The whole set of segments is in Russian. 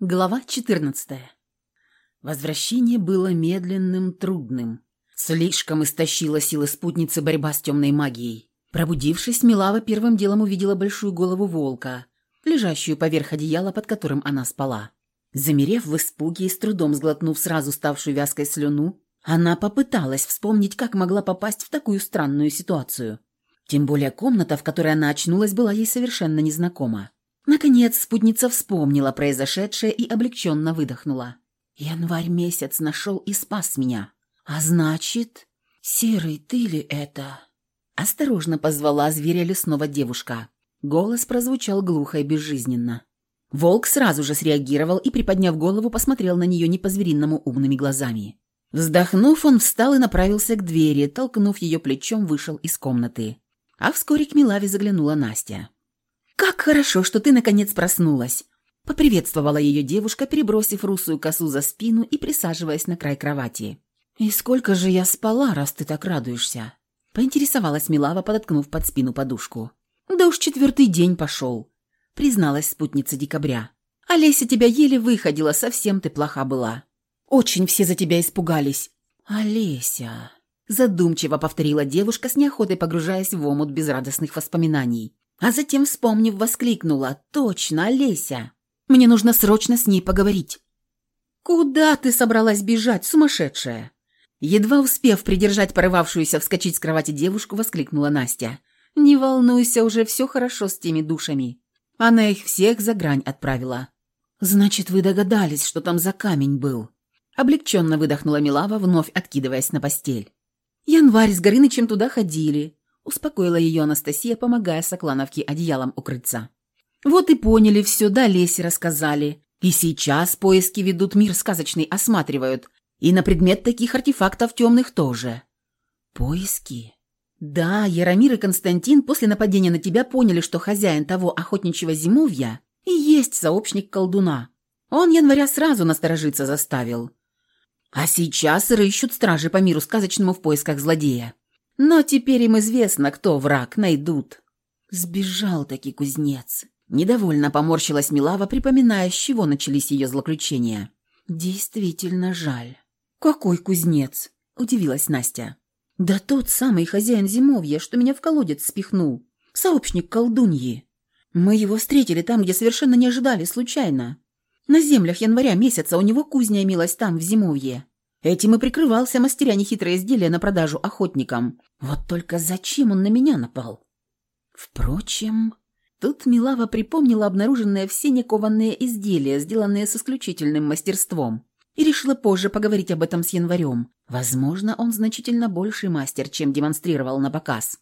Глава 14. Возвращение было медленным, трудным. Слишком истощила силы спутницы борьба с темной магией. Пробудившись, Милава первым делом увидела большую голову волка, лежащую поверх одеяла, под которым она спала. Замерев в испуге и с трудом сглотнув сразу ставшую вязкой слюну, она попыталась вспомнить, как могла попасть в такую странную ситуацию. Тем более комната, в которой она очнулась, была ей совершенно незнакома. Наконец спутница вспомнила произошедшее и облегченно выдохнула. «Январь месяц нашел и спас меня. А значит, Серый, ты ли это?» Осторожно позвала зверя лесного девушка. Голос прозвучал глухо и безжизненно. Волк сразу же среагировал и, приподняв голову, посмотрел на нее не по-звериному умными глазами. Вздохнув, он встал и направился к двери, толкнув ее плечом, вышел из комнаты. А вскоре к Милаве заглянула Настя. «Как хорошо, что ты наконец проснулась!» Поприветствовала ее девушка, перебросив русую косу за спину и присаживаясь на край кровати. «И сколько же я спала, раз ты так радуешься?» Поинтересовалась Милава, подоткнув под спину подушку. «Да уж четвертый день пошел», — призналась спутница декабря. «Олеся тебя еле выходила, совсем ты плоха была. Очень все за тебя испугались». «Олеся», — задумчиво повторила девушка, с неохотой погружаясь в омут безрадостных воспоминаний. А затем, вспомнив, воскликнула. «Точно, Олеся! Мне нужно срочно с ней поговорить». «Куда ты собралась бежать, сумасшедшая?» Едва успев придержать порывавшуюся вскочить с кровати девушку, воскликнула Настя. «Не волнуйся, уже все хорошо с теми душами. Она их всех за грань отправила». «Значит, вы догадались, что там за камень был?» Облегченно выдохнула Милава, вновь откидываясь на постель. «Январь с Горынычем туда ходили. Успокоила ее Анастасия, помогая Соклановке одеялом укрыться. «Вот и поняли все, да Лесе рассказали. И сейчас поиски ведут, мир сказочный осматривают. И на предмет таких артефактов темных тоже». «Поиски?» «Да, Яромир и Константин после нападения на тебя поняли, что хозяин того охотничьего зимовья и есть сообщник колдуна. Он января сразу насторожиться заставил. А сейчас рыщут стражи по миру сказочному в поисках злодея. Но теперь им известно, кто враг, найдут. Сбежал таки кузнец. Недовольно поморщилась Милава, припоминая, с чего начались ее злоключения. Действительно жаль. Какой кузнец? Удивилась Настя. Да тот самый хозяин зимовья, что меня в колодец спихнул. Сообщник колдуньи. Мы его встретили там, где совершенно не ожидали, случайно. На землях января месяца у него кузня имелась там, в зимовье. Этим и прикрывался, мастеря нехитрые изделия на продажу охотникам. Вот только зачем он на меня напал? Впрочем, тут Милава припомнила обнаруженные в сене кованные изделия, сделанные с исключительным мастерством, и решила позже поговорить об этом с январем. Возможно, он значительно больший мастер, чем демонстрировал на показ.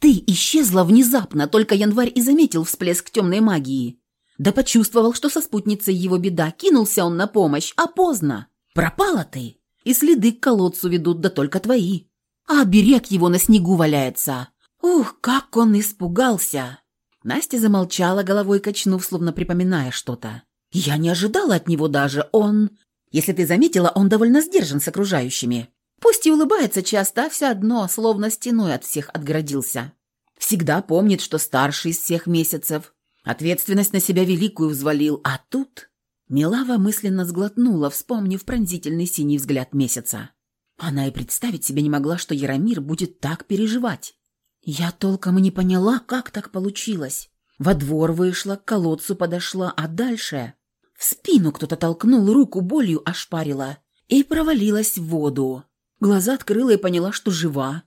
«Ты исчезла внезапно, только январь и заметил всплеск темной магии. Да почувствовал, что со спутницей его беда, кинулся он на помощь, а поздно. Пропала ты!» И следы к колодцу ведут, да только твои. А берег его на снегу валяется. Ух, как он испугался!» Настя замолчала, головой качнув, словно припоминая что-то. «Я не ожидала от него даже. Он... Если ты заметила, он довольно сдержан с окружающими. Пусть и улыбается часто, а все одно, словно стеной от всех отгородился. Всегда помнит, что старший из всех месяцев. Ответственность на себя великую взвалил, а тут... Милава мысленно сглотнула, вспомнив пронзительный синий взгляд месяца. Она и представить себе не могла, что Яромир будет так переживать. Я толком и не поняла, как так получилось. Во двор вышла, к колодцу подошла, а дальше... В спину кто-то толкнул, руку болью ошпарила и провалилась в воду. Глаза открыла и поняла, что жива.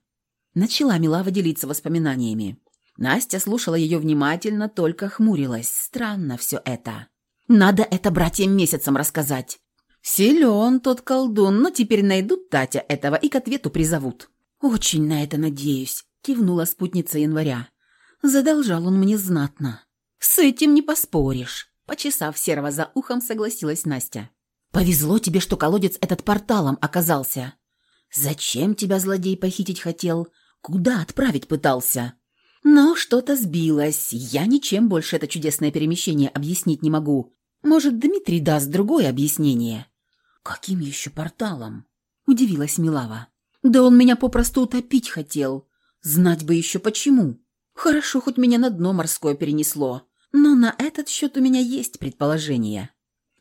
Начала Милава делиться воспоминаниями. Настя слушала ее внимательно, только хмурилась. Странно все это. Надо это братьям месяцам рассказать. Силен тот колдун, но теперь найдут Татя этого и к ответу призовут. Очень на это надеюсь, кивнула спутница января. Задолжал он мне знатно. С этим не поспоришь. Почесав серого за ухом, согласилась Настя. «Повезло тебе, что колодец этот порталом оказался. Зачем тебя злодей похитить хотел? Куда отправить пытался? Но что-то сбилось. Я ничем больше это чудесное перемещение объяснить не могу. Может, Дмитрий даст другое объяснение?» «Каким еще порталом?» – удивилась Милава. «Да он меня попросту утопить хотел. Знать бы еще почему. Хорошо, хоть меня на дно морское перенесло. Но на этот счет у меня есть предположение».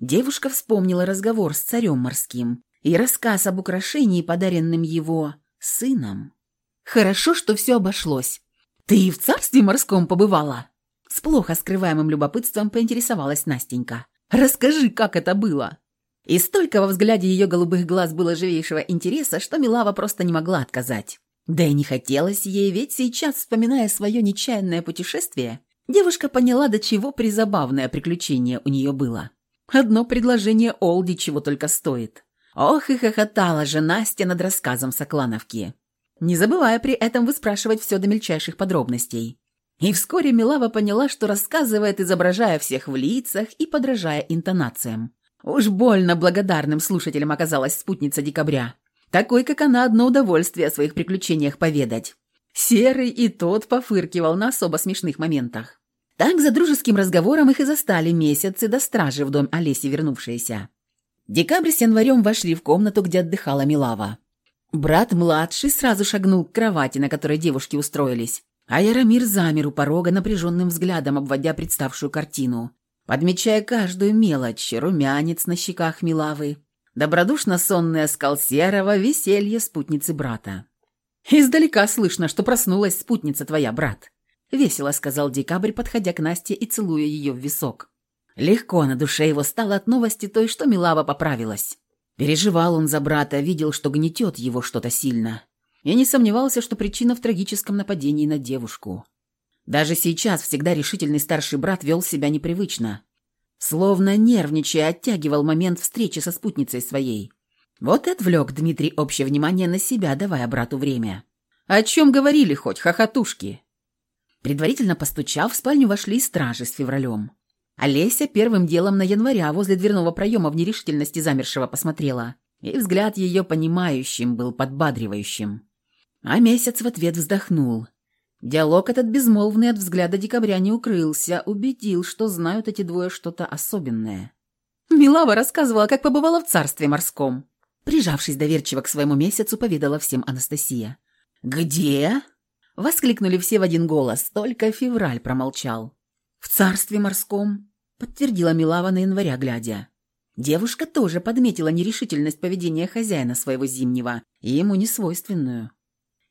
девушка вспомнила разговор с царем морским и рассказ об украшении, подаренным его сыном. Хорошо, что все обошлось. Ты и в царстве морском побывала? С плохо скрываемым любопытством поинтересовалась Настенька. Расскажи, как это было. И столько во взгляде ее голубых глаз было живейшего интереса, что Милава просто не могла отказать. Да и не хотелось ей, ведь сейчас, вспоминая свое нечаянное путешествие, девушка поняла, до чего призабавное приключение у нее было. Одно предложение Олди чего только стоит. Ох и хохотала же Настя над рассказом Соклановки, не забывая при этом выспрашивать все до мельчайших подробностей. И вскоре Милава поняла, что рассказывает, изображая всех в лицах и подражая интонациям. Уж больно благодарным слушателем оказалась спутница декабря. Такой, как она, одно удовольствие о своих приключениях поведать. Серый и тот пофыркивал на особо смешных моментах. Так за дружеским разговором их и застали месяцы до стражи в дом Олеси вернувшиеся. Декабрь с январем вошли в комнату, где отдыхала Милава. Брат младший сразу шагнул к кровати, на которой девушки устроились, а Яромир замер у порога напряженным взглядом, обводя представшую картину, подмечая каждую мелочь, румянец на щеках Милавы, добродушно сонный оскал серого, веселье спутницы брата. «Издалека слышно, что проснулась спутница твоя, брат», — весело сказал Декабрь, подходя к Насте и целуя ее в висок. Легко на душе его стало от новости той, что Милава поправилась. Переживал он за брата, видел, что гнетет его что-то сильно. И не сомневался, что причина в трагическом нападении на девушку. Даже сейчас всегда решительный старший брат вел себя непривычно. Словно нервничая, оттягивал момент встречи со спутницей своей. Вот и отвлек Дмитрий общее внимание на себя, давая брату время. «О чем говорили хоть, хохотушки?» Предварительно постучав, в спальню вошли стражи с февралем. Олеся первым делом на января возле дверного проема в нерешительности замершего посмотрела, и взгляд ее понимающим был подбадривающим. А месяц в ответ вздохнул. Диалог этот безмолвный от взгляда декабря не укрылся, убедил, что знают эти двое что-то особенное. Милава рассказывала, как побывала в царстве морском. Прижавшись доверчиво к своему месяцу, поведала всем Анастасия. «Где?» — воскликнули все в один голос, только февраль промолчал. «В царстве морском», подтвердила Милава на января глядя. Девушка тоже подметила нерешительность поведения хозяина своего зимнего и ему несвойственную.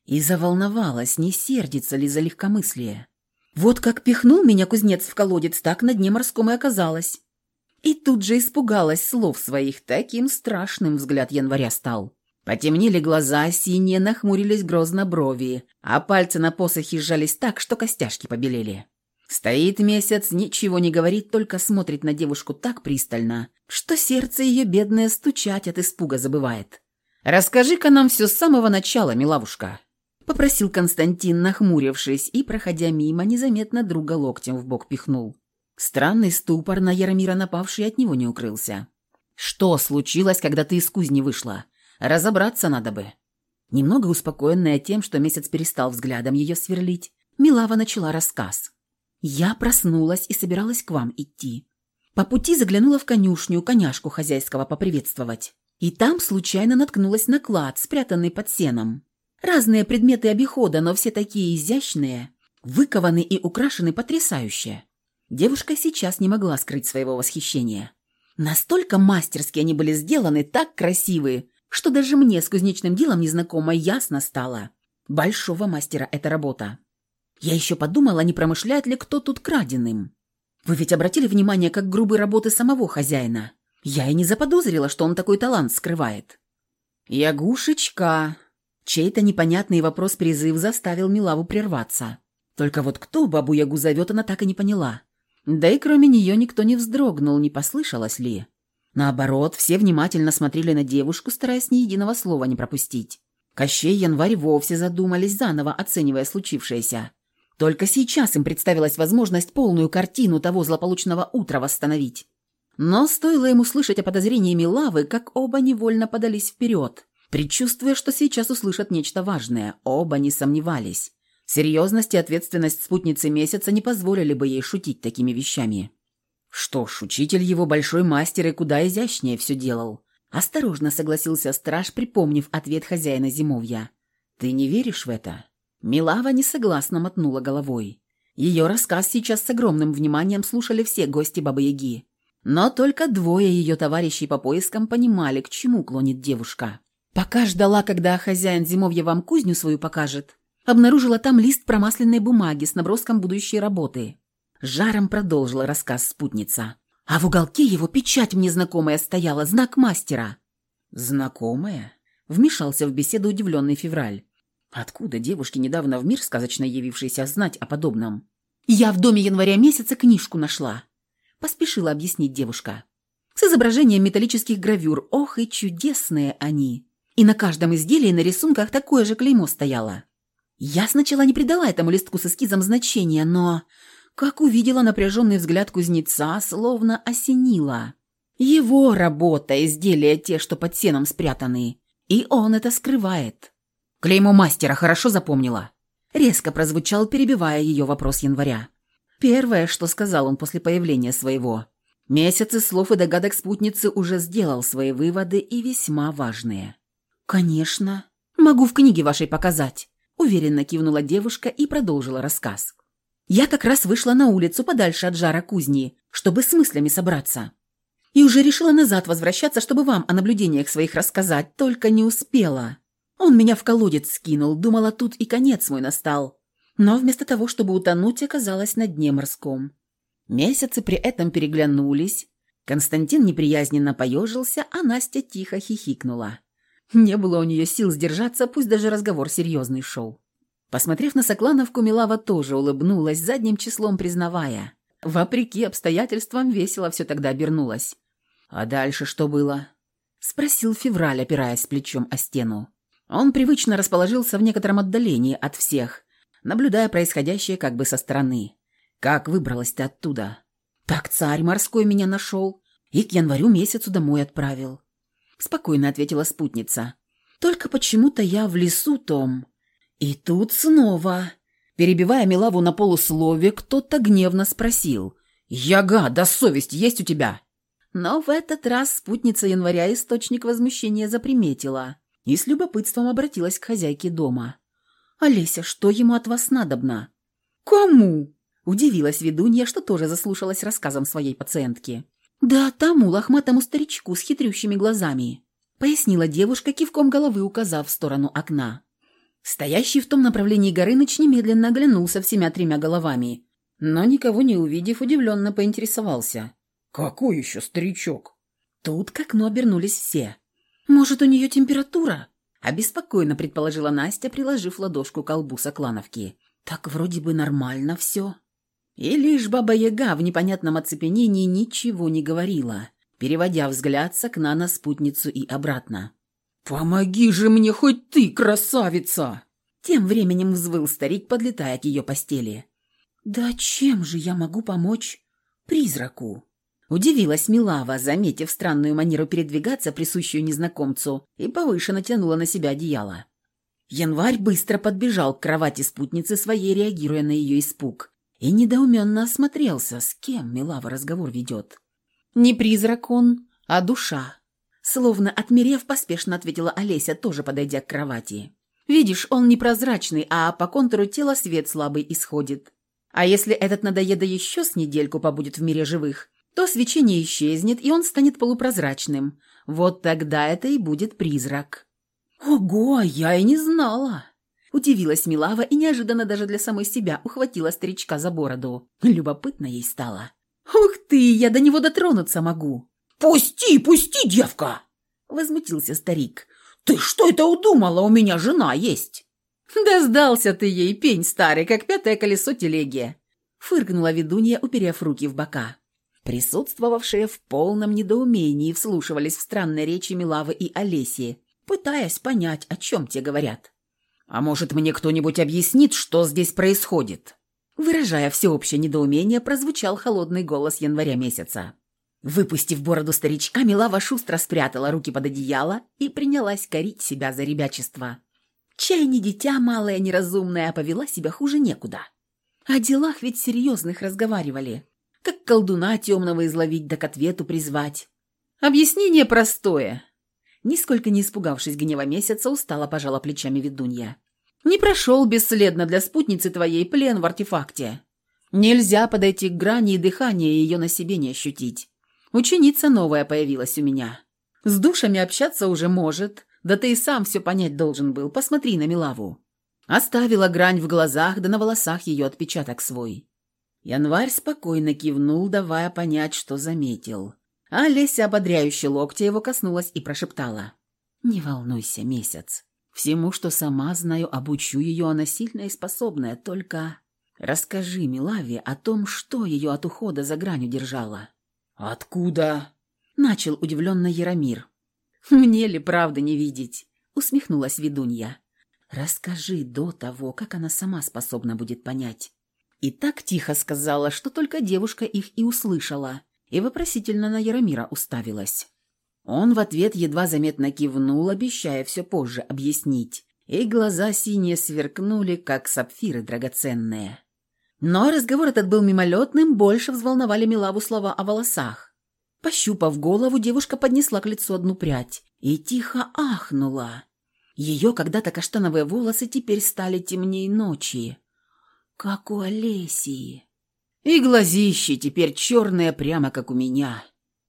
И заволновалась, не сердится ли за легкомыслие. Вот как пихнул меня кузнец в колодец, так на дне морском и оказалось. И тут же испугалась слов своих, таким страшным взгляд января стал. Потемнели глаза, синие нахмурились грозно брови, а пальцы на посохе сжались так, что костяшки побелели. Стоит месяц, ничего не говорит, только смотрит на девушку так пристально, что сердце ее бедное стучать от испуга забывает. «Расскажи-ка нам все с самого начала, милавушка», — попросил Константин, нахмурившись, и, проходя мимо, незаметно друга локтем в бок пихнул. Странный ступор на Яромира напавший от него не укрылся. «Что случилось, когда ты из кузни вышла? Разобраться надо бы». Немного успокоенная тем, что месяц перестал взглядом ее сверлить, Милава начала рассказ. Я проснулась и собиралась к вам идти. По пути заглянула в конюшню коняшку хозяйского поприветствовать. И там случайно наткнулась на клад, спрятанный под сеном. Разные предметы обихода, но все такие изящные, выкованы и украшены потрясающе. Девушка сейчас не могла скрыть своего восхищения. Настолько мастерски они были сделаны, так красивые, что даже мне с кузнечным делом незнакомо ясно стало. Большого мастера эта работа. Я еще подумала, не промышляет ли кто тут краденым. Вы ведь обратили внимание, как грубые работы самого хозяина? Я и не заподозрила, что он такой талант скрывает. Ягушечка. Чей-то непонятный вопрос-призыв заставил Милаву прерваться. Только вот кто бабу-ягу зовет, она так и не поняла. Да и кроме нее никто не вздрогнул, не послышалось ли. Наоборот, все внимательно смотрели на девушку, стараясь ни единого слова не пропустить. Кощей и Январь вовсе задумались заново, оценивая случившееся. Только сейчас им представилась возможность полную картину того злополучного утра восстановить. Но стоило ему слышать о подозрении Милавы, как оба невольно подались вперед, предчувствуя, что сейчас услышат нечто важное. Оба не сомневались. Серьезность и ответственность спутницы месяца не позволили бы ей шутить такими вещами. Что ж, учитель его большой мастер и куда изящнее все делал. Осторожно согласился страж, припомнив ответ хозяина зимовья. «Ты не веришь в это?» Милава несогласно мотнула головой. Ее рассказ сейчас с огромным вниманием слушали все гости Бабы-Яги. Но только двое ее товарищей по поискам понимали, к чему клонит девушка. Пока ждала, когда хозяин зимовья вам кузню свою покажет, обнаружила там лист промасленной бумаги с наброском будущей работы. Жаром продолжила рассказ спутница. А в уголке его печать мне знакомая стояла, знак мастера. «Знакомая?» — вмешался в беседу удивленный февраль. «Откуда девушке, недавно в мир сказочно явившейся, знать о подобном?» «Я в доме января месяца книжку нашла», — поспешила объяснить девушка. «С изображением металлических гравюр. Ох, и чудесные они! И на каждом изделии на рисунках такое же клеймо стояло. Я сначала не придала этому листку с эскизом значения, но как увидела напряженный взгляд кузнеца, словно осенила. Его работа, изделия те, что под сеном спрятаны. И он это скрывает. Клеймо мастера хорошо запомнила. Резко прозвучал, перебивая ее вопрос января. Первое, что сказал он после появления своего. Месяцы слов и догадок спутницы уже сделал свои выводы и весьма важные. «Конечно. Могу в книге вашей показать», – уверенно кивнула девушка и продолжила рассказ. Я как раз вышла на улицу подальше от жара кузни, чтобы с мыслями собраться. И уже решила назад возвращаться, чтобы вам о наблюдениях своих рассказать, только не успела. Он меня в колодец скинул, думала, тут и конец мой настал. Но вместо того, чтобы утонуть, оказалась на дне морском. Месяцы при этом переглянулись. Константин неприязненно поежился, а Настя тихо хихикнула. Не было у нее сил сдержаться, пусть даже разговор серьезный шел. Посмотрев на Соклановку, Милава тоже улыбнулась, задним числом признавая. Вопреки обстоятельствам, весело все тогда обернулось. «А дальше что было?» — спросил Февраль, опираясь плечом о стену. Он привычно расположился в некотором отдалении от всех, наблюдая происходящее как бы со стороны. «Как выбралась ты оттуда?» «Так царь морской меня нашел и к январю месяцу домой отправил», — спокойно ответила спутница. «Только почему-то я в лесу том и тут снова, перебивая Милаву на полуслове, кто-то гневно спросил. «Яга, да совесть есть у тебя?» Но в этот раз спутница января источник возмущения заприметила и с любопытством обратилась к хозяйке дома. «Олеся, что ему от вас надобно?» «Кому?» – удивилась ведунья, что тоже заслушалась рассказом своей пациентки. «Да тому лохматому старичку с хитрющими глазами», – пояснила девушка, кивком головы указав в сторону окна. Стоящий в том направлении Горыныч немедленно оглянулся всеми тремя головами, но, никого не увидев, удивленно поинтересовался. «Какой еще старичок?» Тут к окну обернулись все. «Может, у нее температура?» Обеспокоенно предположила Настя, приложив ладошку к колбу Соклановки. «Так вроде бы нормально все». И лишь Баба-Яга в непонятном оцепенении ничего не говорила, переводя взгляд с окна на спутницу и обратно. «Помоги же мне хоть ты, красавица!» Тем временем взвыл старик, подлетая к ее постели. «Да чем же я могу помочь призраку?» Удивилась Милава, заметив странную манеру передвигаться, присущую незнакомцу, и повыше натянула на себя одеяло. Январь быстро подбежал к кровати спутницы своей, реагируя на ее испуг, и недоуменно осмотрелся, с кем Милава разговор ведет. «Не призрак он, а душа», Словно отмерев, поспешно ответила Олеся, тоже подойдя к кровати. «Видишь, он непрозрачный, а по контуру тела свет слабый исходит. А если этот надоеда еще с недельку побудет в мире живых, то свечение исчезнет, и он станет полупрозрачным. Вот тогда это и будет призрак». «Ого, я и не знала!» Удивилась Милава и неожиданно даже для самой себя ухватила старичка за бороду. Любопытно ей стало. «Ух ты, я до него дотронуться могу!» «Пусти, пусти, девка!» — возмутился старик. «Ты что это удумала? У меня жена есть!» «Да сдался ты ей, пень старый, как пятое колесо телеги!» — фыркнула ведунья, уперев руки в бока. Присутствовавшие в полном недоумении вслушивались в странные речи Милавы и Олеси, пытаясь понять, о чем те говорят. «А может, мне кто-нибудь объяснит, что здесь происходит?» Выражая всеобщее недоумение, прозвучал холодный голос января месяца. Выпустив бороду старичка, Милава шустро спрятала руки под одеяло и принялась корить себя за ребячество. Чай не дитя малая, неразумная, повела себя хуже некуда. О делах ведь серьезных разговаривали. Как колдуна темного изловить да к ответу призвать. Объяснение простое. Нисколько не испугавшись гнева месяца, устало пожала плечами ведунья. Не прошел бесследно для спутницы твоей плен в артефакте. Нельзя подойти к грани и дыхание ее на себе не ощутить. Ученица новая появилась у меня. С душами общаться уже может, да ты и сам все понять должен был. Посмотри на Милаву». Оставила грань в глазах, да на волосах ее отпечаток свой. Январь спокойно кивнул, давая понять, что заметил. А Леся ободряюще локтя его коснулась и прошептала. «Не волнуйся, месяц. Всему, что сама знаю, обучу ее, она сильная и способная, только...» «Расскажи Милаве о том, что ее от ухода за гранью держало». «Откуда?» — начал удивленно Яромир. «Мне ли правда не видеть?» — усмехнулась ведунья. «Расскажи до того, как она сама способна будет понять». И так тихо сказала, что только девушка их и услышала, и вопросительно на Яромира уставилась. Он в ответ едва заметно кивнул, обещая все позже объяснить, и глаза синие сверкнули, как сапфиры драгоценные. Но разговор этот был мимолетным, больше взволновали Милаву слова о волосах. Пощупав голову, девушка поднесла к лицу одну прядь и тихо ахнула. Ее когда-то каштановые волосы теперь стали темнее ночи, как у Олесии. И глазищи теперь черные, прямо как у меня.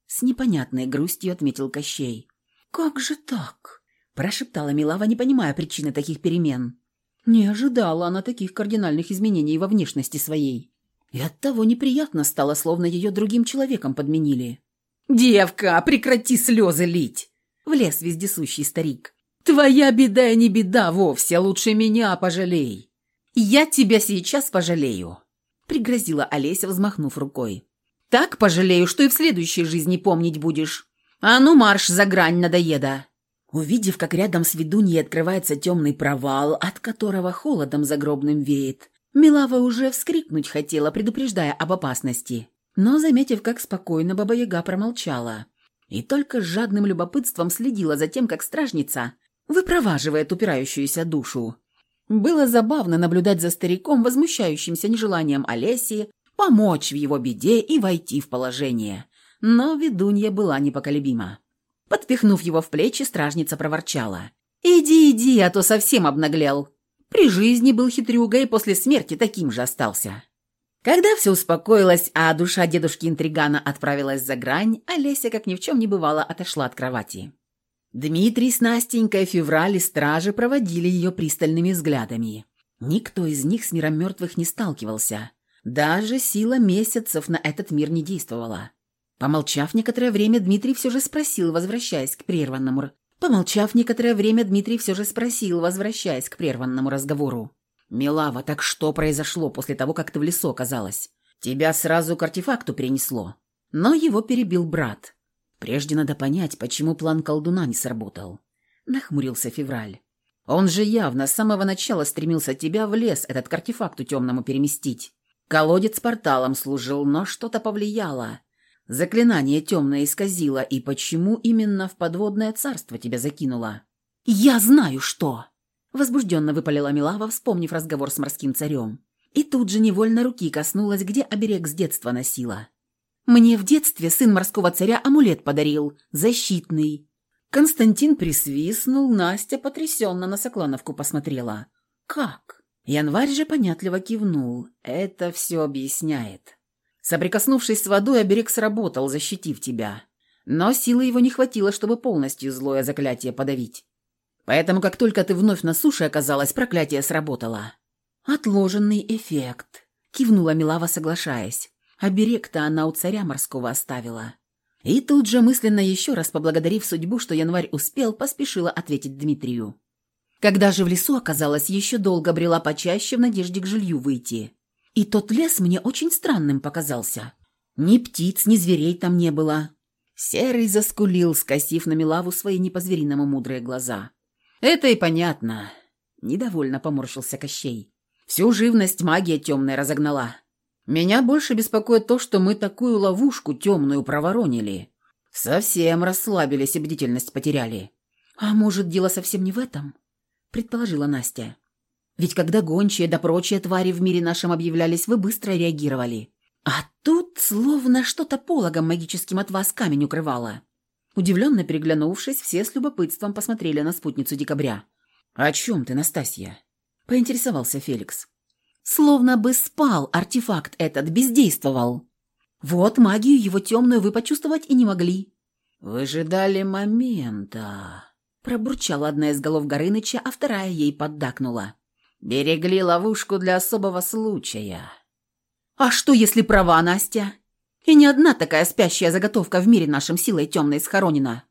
С непонятной грустью отметил Кощей. «Как же так?» – прошептала Милава, не понимая причины таких перемен. Не ожидала она таких кардинальных изменений во внешности своей. И оттого неприятно стало, словно ее другим человеком подменили. «Девка, прекрати слезы лить!» – влез вездесущий старик. «Твоя беда и не беда вовсе, лучше меня пожалей!» «Я тебя сейчас пожалею!» – пригрозила Олеся, взмахнув рукой. «Так пожалею, что и в следующей жизни помнить будешь. А ну марш за грань надоеда!» Увидев, как рядом с ведуньей открывается темный провал, от которого холодом загробным веет, Милава уже вскрикнуть хотела, предупреждая об опасности. Но, заметив, как спокойно Баба-Яга промолчала, и только с жадным любопытством следила за тем, как стражница выпроваживает упирающуюся душу. Было забавно наблюдать за стариком, возмущающимся нежеланием Олеси помочь в его беде и войти в положение. Но ведунья была непоколебима. Подпихнув его в плечи, стражница проворчала. «Иди, иди, а то совсем обнаглел. При жизни был хитрюгой, после смерти таким же остался». Когда все успокоилось, а душа дедушки-интригана отправилась за грань, Олеся, как ни в чем не бывало, отошла от кровати. Дмитрий с Настенькой, Февраль и стражи проводили ее пристальными взглядами. Никто из них с миром мертвых не сталкивался. Даже сила месяцев на этот мир не действовала. Помолчав некоторое время, Дмитрий все же спросил, возвращаясь к прерванному... Помолчав некоторое время, Дмитрий все же спросил, возвращаясь к прерванному разговору. «Милава, так что произошло после того, как ты в лесу оказалась? Тебя сразу к артефакту перенесло». Но его перебил брат. «Прежде надо понять, почему план колдуна не сработал». Нахмурился Февраль. «Он же явно с самого начала стремился тебя в лес этот к артефакту темному переместить. Колодец порталом служил, но что-то повлияло. Заклинание темное исказило, и почему именно в подводное царство тебя закинуло?» «Я знаю, что!» Возбужденно выпалила Милава, вспомнив разговор с морским царем. И тут же невольно руки коснулась, где оберег с детства носила. «Мне в детстве сын морского царя амулет подарил, защитный». Константин присвистнул, Настя потрясенно на Соклановку посмотрела. «Как?» Январь же понятливо кивнул. «Это все объясняет». Соприкоснувшись с водой, оберег сработал, защитив тебя. Но силы его не хватило, чтобы полностью злое заклятие подавить. Поэтому, как только ты вновь на суше оказалась, проклятие сработало. «Отложенный эффект», — кивнула Милава, соглашаясь. Оберег-то она у царя морского оставила. И тут же, мысленно еще раз поблагодарив судьбу, что январь успел, поспешила ответить Дмитрию. Когда же в лесу оказалась, еще долго брела почаще в надежде к жилью выйти. И тот лес мне очень странным показался. Ни птиц, ни зверей там не было. Серый заскулил, скосив на Милаву свои не по-звериному мудрые глаза. «Это и понятно», — недовольно поморщился Кощей. «Всю живность магия темная разогнала. Меня больше беспокоит то, что мы такую ловушку темную проворонили. Совсем расслабились и бдительность потеряли». «А может, дело совсем не в этом?» — предположила Настя. Ведь когда гончие да прочие твари в мире нашем объявлялись, вы быстро реагировали. А тут словно что-то пологом магическим от вас камень укрывало. Удивленно переглянувшись, все с любопытством посмотрели на спутницу декабря. «О чем ты, Настасья?» – поинтересовался Феликс. «Словно бы спал артефакт этот, бездействовал». Вот магию его темную вы почувствовать и не могли». «Выжидали момента», — пробурчала одна из голов Горыныча, а вторая ей поддакнула. «Берегли ловушку для особого случая». «А что, если права, Настя? И не одна такая спящая заготовка в мире нашим силой темной схоронена».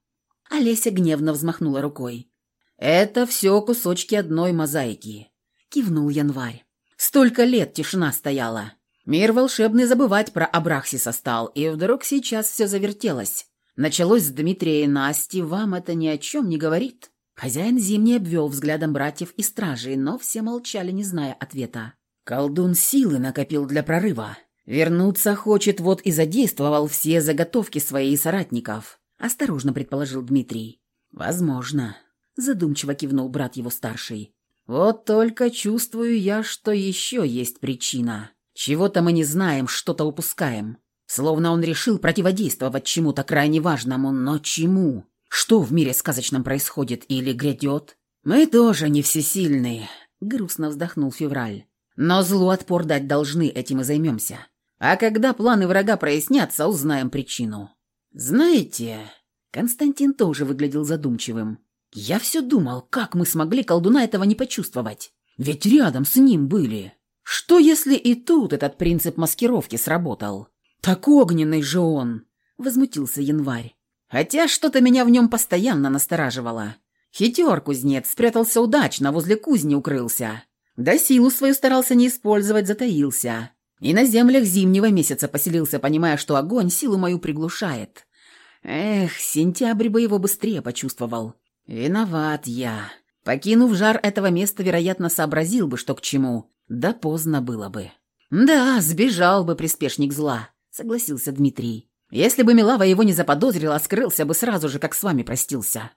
Олеся гневно взмахнула рукой. «Это все кусочки одной мозаики», — кивнул Январь. «Столько лет тишина стояла. Мир волшебный забывать про Абрахсиса стал, и вдруг сейчас все завертелось. Началось с Дмитрия и Насти, вам это ни о чем не говорит?» Хозяин зимний обвел взглядом братьев и стражей, но все молчали, не зная ответа. Колдун силы накопил для прорыва. Вернуться хочет, вот и задействовал все заготовки своих соратников. Осторожно предположил Дмитрий. Возможно. Задумчиво кивнул брат его старший. Вот только чувствую я, что еще есть причина. Чего-то мы не знаем, что-то упускаем. Словно он решил противодействовать чему-то крайне важному, но чему? Что в мире сказочном происходит или грядет? Мы тоже не всесильные, грустно вздохнул Февраль. Но злу отпор дать должны, этим и займемся. А когда планы врага прояснятся, узнаем причину. Знаете, Константин тоже выглядел задумчивым. Я все думал, как мы смогли колдуна этого не почувствовать. Ведь рядом с ним были. Что если и тут этот принцип маскировки сработал? Так огненный же он, возмутился Январь. Хотя что-то меня в нем постоянно настораживало. Хитер кузнец спрятался удачно, возле кузни укрылся. Да силу свою старался не использовать, затаился. И на землях зимнего месяца поселился, понимая, что огонь силу мою приглушает. Эх, сентябрь бы его быстрее почувствовал. Виноват я. Покинув жар этого места, вероятно, сообразил бы, что к чему. Да поздно было бы. Да, сбежал бы приспешник зла, согласился Дмитрий. Если бы Милава его не заподозрила, скрылся бы сразу же, как с вами простился.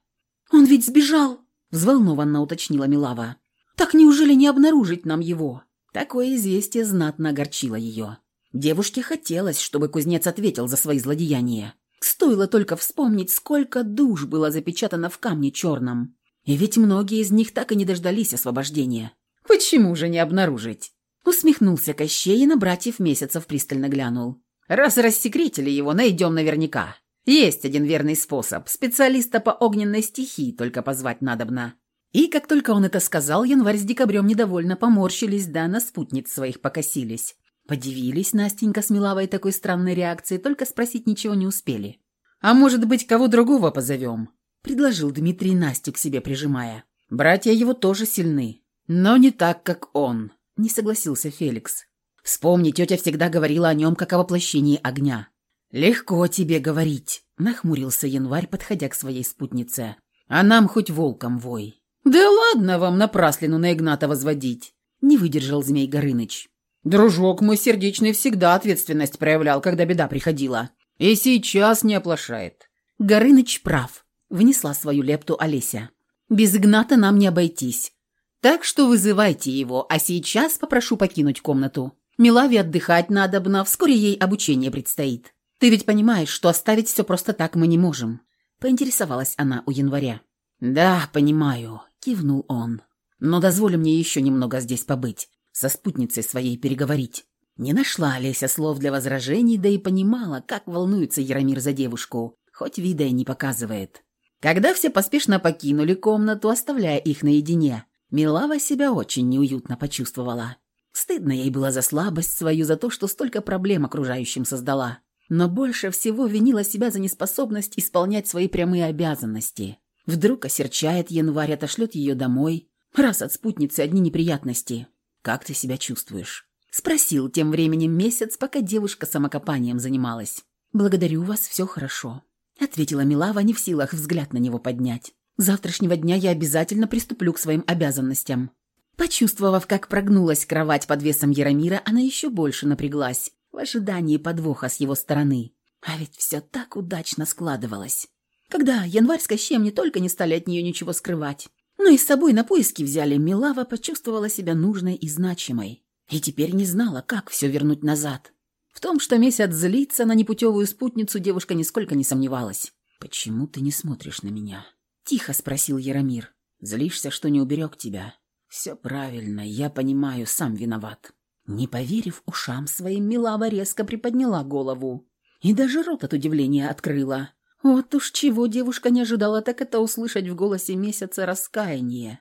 Он ведь сбежал, взволнованно уточнила Милава. Так неужели не обнаружить нам его? Такое известие знатно огорчило ее. Девушке хотелось, чтобы кузнец ответил за свои злодеяния. Стоило только вспомнить, сколько душ было запечатано в камне черном. И ведь многие из них так и не дождались освобождения. Почему же не обнаружить? Усмехнулся Кощей и на братьев Месяцев пристально глянул. Раз рассекретили его, найдем наверняка. Есть один верный способ. Специалиста по огненной стихии только позвать надобно. И как только он это сказал, январь с декабрем недовольно поморщились, да на спутниц своих покосились. Подивились Настенька с Милавой такой странной реакцией, только спросить ничего не успели. «А может быть, кого другого позовем?» – предложил Дмитрий Настю к себе прижимая. «Братья его тоже сильны, но не так, как он», – не согласился Феликс. «Вспомни, тетя всегда говорила о нем, как о воплощении огня». «Легко тебе говорить», – нахмурился январь, подходя к своей спутнице. «А нам хоть волком вой». «Да ладно вам напраслину на Игната возводить!» – не выдержал Змей Горыныч. «Дружок мой сердечный всегда ответственность проявлял, когда беда приходила. И сейчас не оплошает». «Горыныч прав», – внесла свою лепту Олеся. «Без Игната нам не обойтись. Так что вызывайте его, а сейчас попрошу покинуть комнату. Милаве отдыхать надо надобно, вскоре ей обучение предстоит. Ты ведь понимаешь, что оставить все просто так мы не можем?» – поинтересовалась она у января. «Да, понимаю», кивнул он. «Но дозволь мне еще немного здесь побыть, со спутницей своей переговорить». Не нашла Олеся слов для возражений, да и понимала, как волнуется Яромир за девушку, хоть вида и не показывает. Когда все поспешно покинули комнату, оставляя их наедине, Милава себя очень неуютно почувствовала. Стыдно ей было за слабость свою, за то, что столько проблем окружающим создала. Но больше всего винила себя за неспособность исполнять свои прямые обязанности. Вдруг осерчает январь, отошлет ее домой. Раз от спутницы одни неприятности. Как ты себя чувствуешь? Спросил тем временем месяц, пока девушка самокопанием занималась. «Благодарю вас, все хорошо», — ответила Милава, не в силах взгляд на него поднять. «Завтрашнего дня я обязательно приступлю к своим обязанностям». Почувствовав, как прогнулась кровать под весом Яромира, она еще больше напряглась в ожидании подвоха с его стороны. А ведь все так удачно складывалось. Когда январь с не только не стали от нее ничего скрывать, но и с собой на поиски взяли, Милава почувствовала себя нужной и значимой. И теперь не знала, как все вернуть назад. В том, что месяц злится на непутевую спутницу, девушка нисколько не сомневалась. «Почему ты не смотришь на меня?» – тихо спросил Яромир. «Злишься, что не уберег тебя?» «Все правильно, я понимаю, сам виноват». Не поверив ушам своим, Милава резко приподняла голову и даже рот от удивления открыла. Вот уж чего девушка не ожидала, так это услышать в голосе месяца раскаяние.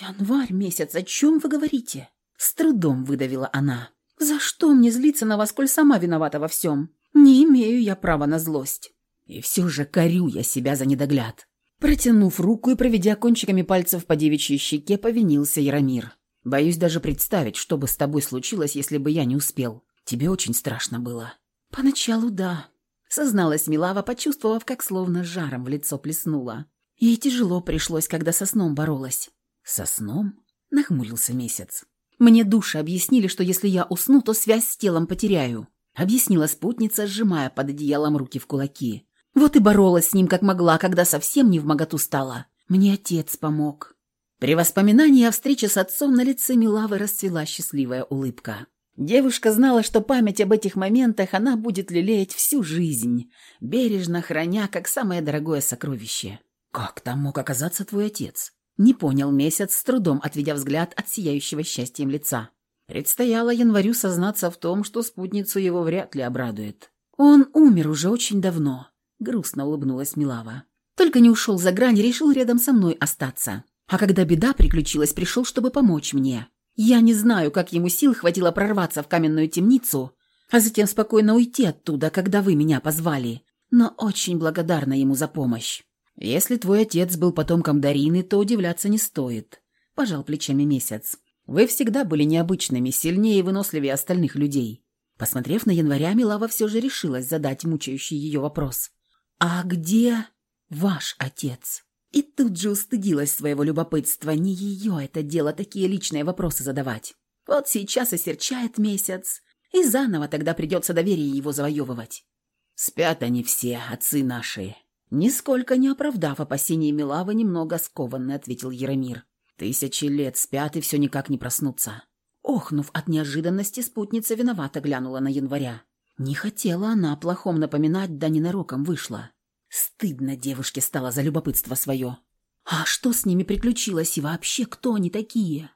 «Январь месяц, о чем вы говорите?» С трудом выдавила она. «За что мне злиться на вас, коль сама виновата во всем? Не имею я права на злость». И все же корю я себя за недогляд. Протянув руку и проведя кончиками пальцев по девичьей щеке, повинился Яромир. «Боюсь даже представить, что бы с тобой случилось, если бы я не успел. Тебе очень страшно было». «Поначалу да», — созналась Милава, почувствовав, как словно жаром в лицо плеснула. Ей тяжело пришлось, когда со сном боролась. «Со сном?» — нахмурился месяц. «Мне души объяснили, что если я усну, то связь с телом потеряю», — объяснила спутница, сжимая под одеялом руки в кулаки. «Вот и боролась с ним как могла, когда совсем не в моготу стала. Мне отец помог». При воспоминании о встрече с отцом на лице Милавы расцвела счастливая улыбка. Девушка знала, что память об этих моментах она будет лелеять всю жизнь, бережно храня как самое дорогое сокровище. «Как там мог оказаться твой отец?» Не понял месяц, с трудом отведя взгляд от сияющего счастьем лица. Предстояло январю сознаться в том, что спутницу его вряд ли обрадует. «Он умер уже очень давно», — грустно улыбнулась Милава. «Только не ушел за грань, решил рядом со мной остаться. А когда беда приключилась, пришел, чтобы помочь мне. Я не знаю, как ему сил хватило прорваться в каменную темницу, а затем спокойно уйти оттуда, когда вы меня позвали, но очень благодарна ему за помощь. «Если твой отец был потомком Дарины, то удивляться не стоит», – пожал плечами месяц. «Вы всегда были необычными, сильнее и выносливее остальных людей». Посмотрев на января, Милава все же решилась задать мучающий ее вопрос. «А где ваш отец?» И тут же устыдилась своего любопытства. Не ее это дело такие личные вопросы задавать. Вот сейчас и серчает месяц, и заново тогда придется доверие его завоевывать. «Спят они все, отцы наши», Нисколько не оправдав опасений Милавы, немного скованно ответил Яромир. «Тысячи лет спят и все никак не проснутся». Охнув от неожиданности, спутница виновато глянула на января. Не хотела она о плохом напоминать, да ненароком вышла. Стыдно девушке стало за любопытство свое. А что с ними приключилось и вообще кто они такие?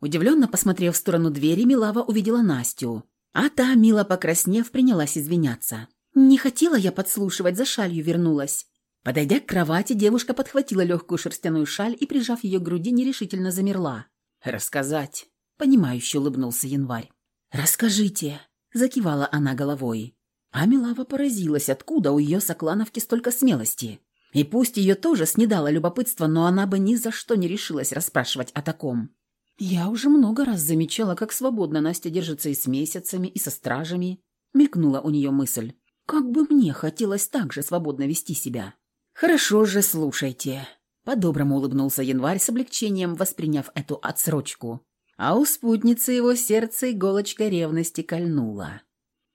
Удивленно посмотрев в сторону двери, Милава увидела Настю. А та, мило покраснев, принялась извиняться. «Не хотела я подслушивать, за шалью вернулась. Подойдя к кровати, девушка подхватила легкую шерстяную шаль и, прижав ее к груди, нерешительно замерла. «Рассказать?» — понимающе улыбнулся январь. «Расскажите!» — закивала она головой. А Милава поразилась, откуда у ее соклановки столько смелости. И пусть ее тоже снедало любопытство, но она бы ни за что не решилась расспрашивать о таком. «Я уже много раз замечала, как свободно Настя держится и с месяцами, и со стражами», — мелькнула у нее мысль. «Как бы мне хотелось так же свободно вести себя». «Хорошо же, слушайте». По-доброму улыбнулся январь с облегчением, восприняв эту отсрочку. А у спутницы его сердце иголочка ревности кольнула.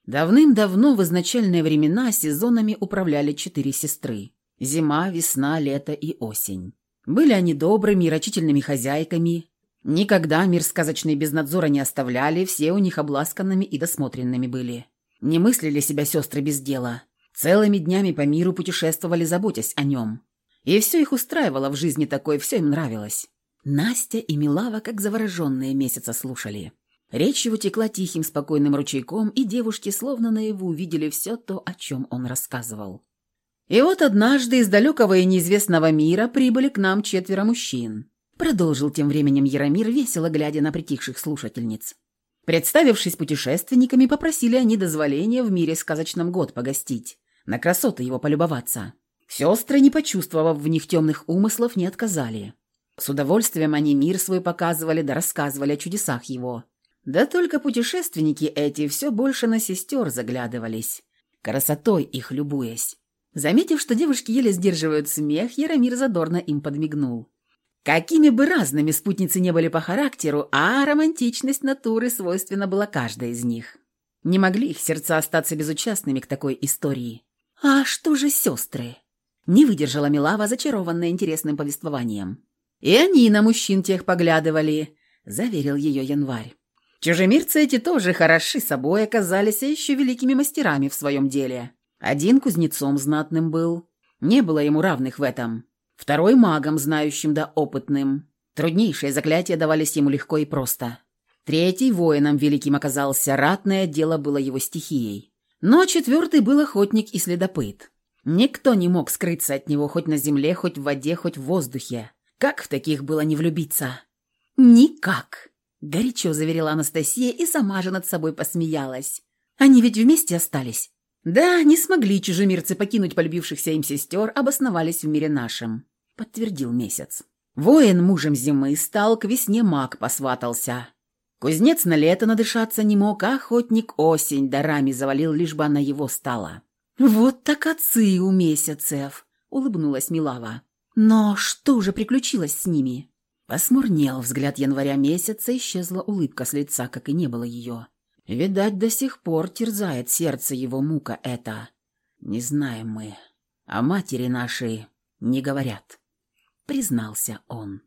Давным-давно в изначальные времена сезонами управляли четыре сестры. Зима, весна, лето и осень. Были они добрыми и рачительными хозяйками. Никогда мир сказочный без надзора не оставляли, все у них обласканными и досмотренными были. Не мыслили себя сестры без дела. Целыми днями по миру путешествовали, заботясь о нем. И все их устраивало в жизни такой, все им нравилось. Настя и Милава, как завороженные месяца, слушали. Речь его текла тихим, спокойным ручейком, и девушки словно наяву увидели все то, о чем он рассказывал. И вот однажды из далекого и неизвестного мира прибыли к нам четверо мужчин. Продолжил тем временем Яромир, весело глядя на притихших слушательниц. Представившись путешественниками, попросили они дозволения в мире сказочном год погостить на красоты его полюбоваться. Сестры, не почувствовав в них темных умыслов, не отказали. С удовольствием они мир свой показывали да рассказывали о чудесах его. Да только путешественники эти все больше на сестер заглядывались, красотой их любуясь. Заметив, что девушки еле сдерживают смех, Яромир задорно им подмигнул. Какими бы разными спутницы не были по характеру, а романтичность натуры свойственна была каждой из них. Не могли их сердца остаться безучастными к такой истории. «А что же сестры?» Не выдержала Милава, зачарованная интересным повествованием. «И они на мужчин тех поглядывали», — заверил ее январь. Чужемирцы эти тоже хороши собой оказались, а еще великими мастерами в своем деле. Один кузнецом знатным был, не было ему равных в этом. Второй магом, знающим да опытным. Труднейшие заклятия давались ему легко и просто. Третий воином великим оказался, ратное дело было его стихией. Но четвертый был охотник и следопыт. Никто не мог скрыться от него хоть на земле, хоть в воде, хоть в воздухе. Как в таких было не влюбиться? «Никак!» – горячо заверила Анастасия и сама же над собой посмеялась. «Они ведь вместе остались?» «Да, не смогли чужемирцы покинуть полюбившихся им сестер, обосновались в мире нашем», – подтвердил месяц. Воин мужем зимы стал, к весне маг посватался. Кузнец на лето надышаться не мог, а охотник осень дарами завалил, лишь бы она его стала. «Вот так отцы у месяцев!» — улыбнулась Милава. «Но что же приключилось с ними?» Посмурнел взгляд января месяца, исчезла улыбка с лица, как и не было ее. Видать, до сих пор терзает сердце его мука это. Не знаем мы, а матери нашей не говорят, признался он.